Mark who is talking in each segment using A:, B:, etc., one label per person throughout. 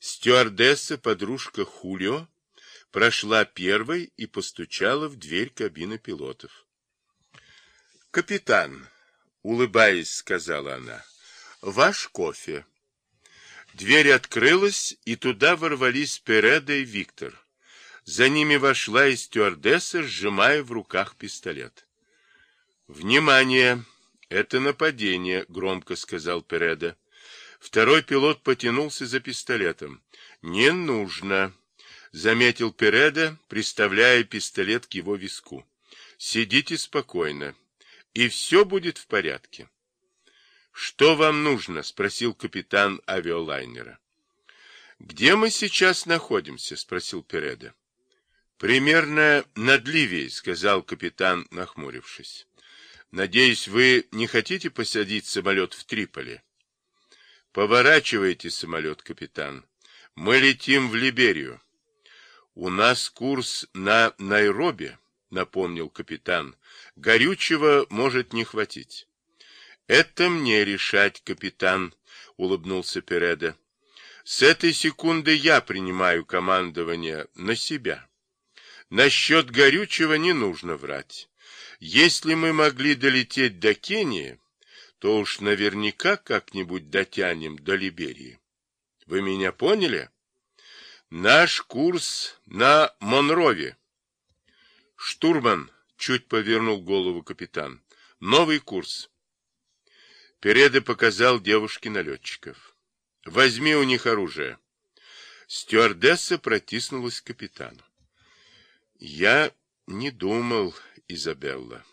A: Стюардесса, подружка Хулио, прошла первой и постучала в дверь кабины пилотов. «Капитан», — улыбаясь, сказала она, — «ваш кофе». Дверь открылась, и туда ворвались Переда и Виктор. За ними вошла и стюардесса, сжимая в руках пистолет. «Внимание! Это нападение!» — громко сказал Переда. Второй пилот потянулся за пистолетом. «Не нужно!» — заметил Переда, приставляя пистолет к его виску. «Сидите спокойно, и все будет в порядке». «Что вам нужно?» — спросил капитан авиалайнера. «Где мы сейчас находимся?» — спросил Переда. «Примерно над Ливией», — сказал капитан, нахмурившись. «Надеюсь, вы не хотите посадить самолет в Триполи?» «Поворачивайте самолет, капитан. Мы летим в Либерию». «У нас курс на Найроби», — напомнил капитан. «Горючего может не хватить». «Это мне решать, капитан», — улыбнулся Переда. «С этой секунды я принимаю командование на себя». Насчет горючего не нужно врать. Если мы могли долететь до Кении, то уж наверняка как-нибудь дотянем до Либерии. Вы меня поняли? Наш курс на Монрове. Штурман, чуть повернул голову капитан. Новый курс. Переда показал девушке налетчиков. Возьми у них оружие. Стюардесса протиснулась к капитану. Я не думал, Изабелла,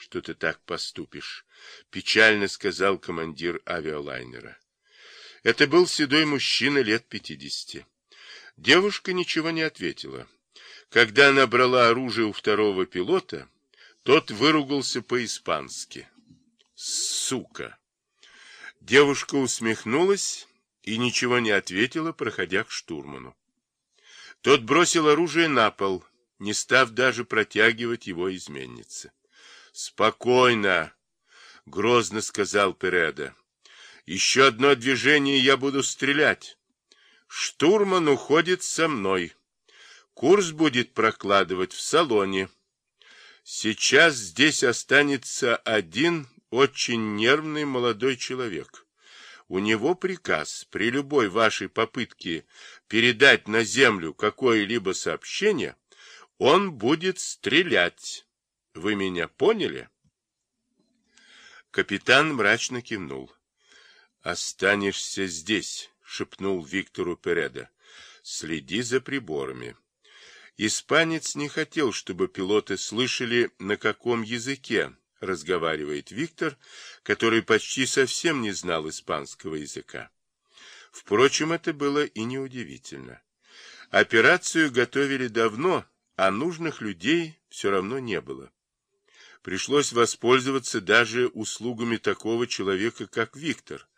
A: что ты так поступишь, печально сказал командир авиалайнера. Это был седой мужчина лет пятидесяти. Девушка ничего не ответила. Когда она брала оружие у второго пилота, тот выругался по-испански. Сука! Девушка усмехнулась и ничего не ответила, проходя к штурману. Тот бросил оружие на пол не став даже протягивать его изменнице. «Спокойно!» — грозно сказал Переда. «Еще одно движение, я буду стрелять. Штурман уходит со мной. Курс будет прокладывать в салоне. Сейчас здесь останется один очень нервный молодой человек». У него приказ при любой вашей попытке передать на землю какое-либо сообщение он будет стрелять. Вы меня поняли? Капитан мрачно кивнул. Останешься здесь, шепнул Виктору Переда. Следи за приборами. Испанец не хотел, чтобы пилоты слышали, на каком языке разговаривает Виктор, который почти совсем не знал испанского языка. Впрочем, это было и неудивительно. Операцию готовили давно, а нужных людей все равно не было. Пришлось воспользоваться даже услугами такого человека, как Виктор,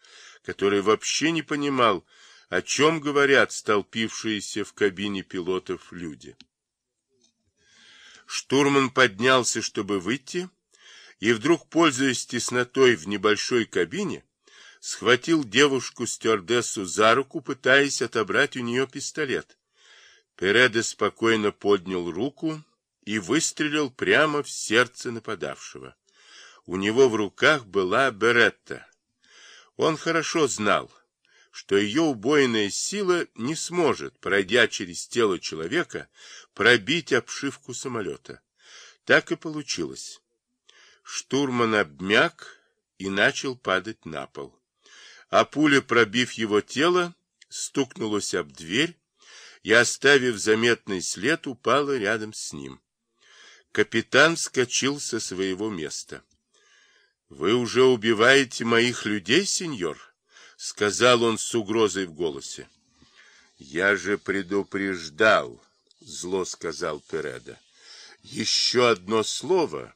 A: который вообще не понимал, о чем говорят столпившиеся в кабине пилотов люди. Штурман поднялся, чтобы выйти, и вдруг, пользуясь теснотой в небольшой кабине, схватил девушку-стюардессу за руку, пытаясь отобрать у нее пистолет. Переда спокойно поднял руку и выстрелил прямо в сердце нападавшего. У него в руках была Беретта. Он хорошо знал, что ее убойная сила не сможет, пройдя через тело человека, пробить обшивку самолета. Так и получилось. Штурман обмяк и начал падать на пол. А пуля, пробив его тело, стукнулась об дверь, и, оставив заметный след, упала рядом с ним. Капитан вскочил со своего места. — Вы уже убиваете моих людей, сеньор? — сказал он с угрозой в голосе. — Я же предупреждал, — зло сказал Переда. — Еще одно слово,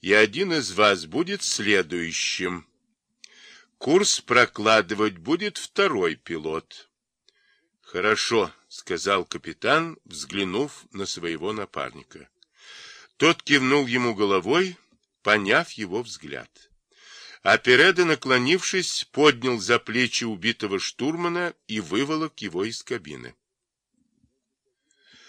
A: и один из вас будет следующим. Курс прокладывать будет второй пилот. — Хорошо, — сказал капитан, взглянув на своего напарника. Тот кивнул ему головой, поняв его взгляд. А Переда, наклонившись, поднял за плечи убитого штурмана и выволок его из кабины.